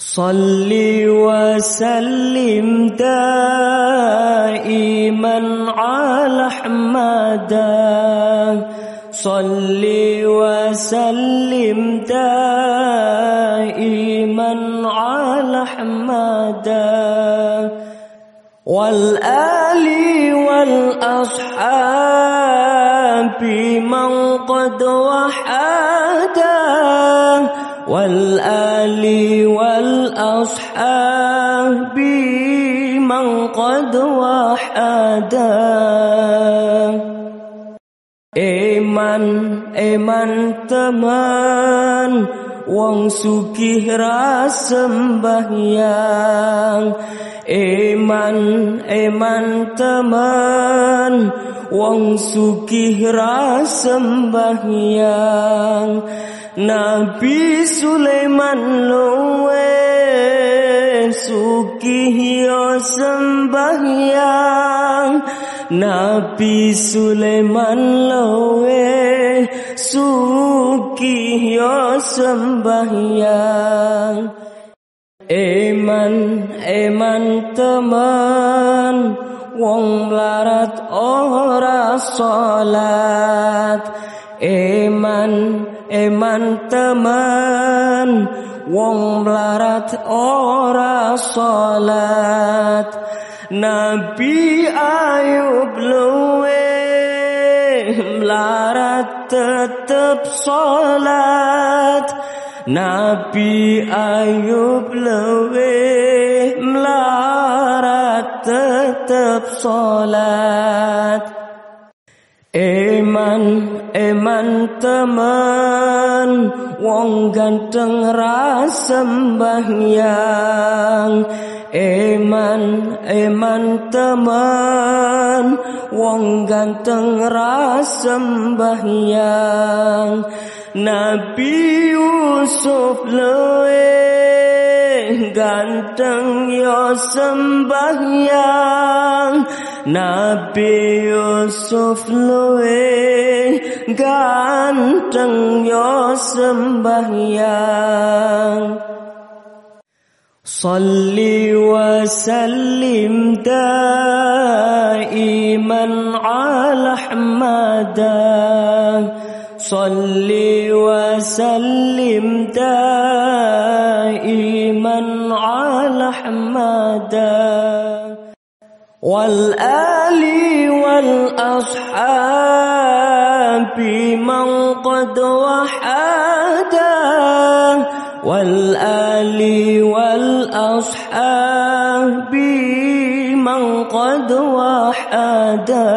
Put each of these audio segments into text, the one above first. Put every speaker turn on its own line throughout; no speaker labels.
صل وسلم دائما على أحمد. صل وسلم دائما على أحمد. والآل والأصحاب من قد وحدا والآل والأصحاب من قد وحدا Eman, eman teman Wong sugih sembahyang. Eman, eman teman. Wong sugih sembahyang. Nabi Sulaiman luwe sugih yo sembahyang Nabi Sulaiman luwe sugih yo sembahyang Eman, eman teman Wong larat ora salat. Eman, eman teman wong melarat ora salat. Nabi Ayub luwe melarat tetep salat. Nabi Ayub luwe melarat tetep salat Eman, eman teman Wong ganteng sembahyang. Eman, eman teman Wong ganteng sembahyang. Nabi Yusuf lewe ganteng yo sembahyang. Nabi Yusuf luwe ganteng yo sembahyang. Salli wa sallim daiman ala Ahmadan Salli wa Ahmadan والآل والأصحاب من قد وحدا والآل والأصحاب من قد وحدا.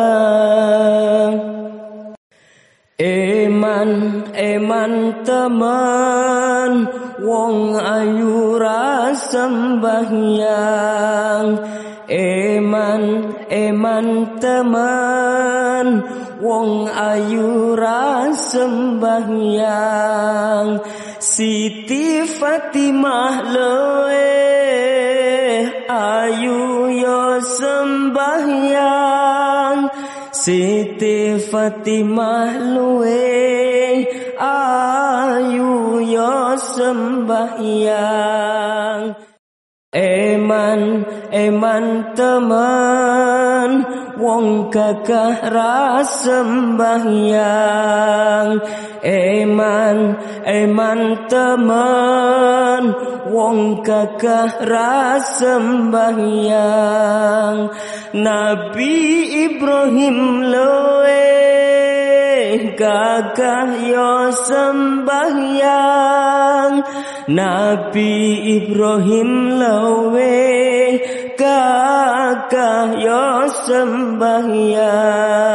Eman, eman teman Wong ayu sembahyang. Eman, eman teman. Wong ayu sembahyang. Siti Fatimah loe. Ayu yo sembahyang Siti Fatimah luwe Ayu yo sembahyang Eman, eman teman Wong gagah sembahyang. Eman, eman teman Wong gagah sembahyang. Nabi Ibrahim loe gagah yo sembahyang. Nabi Ibrahim lawe gagah yo sembahyang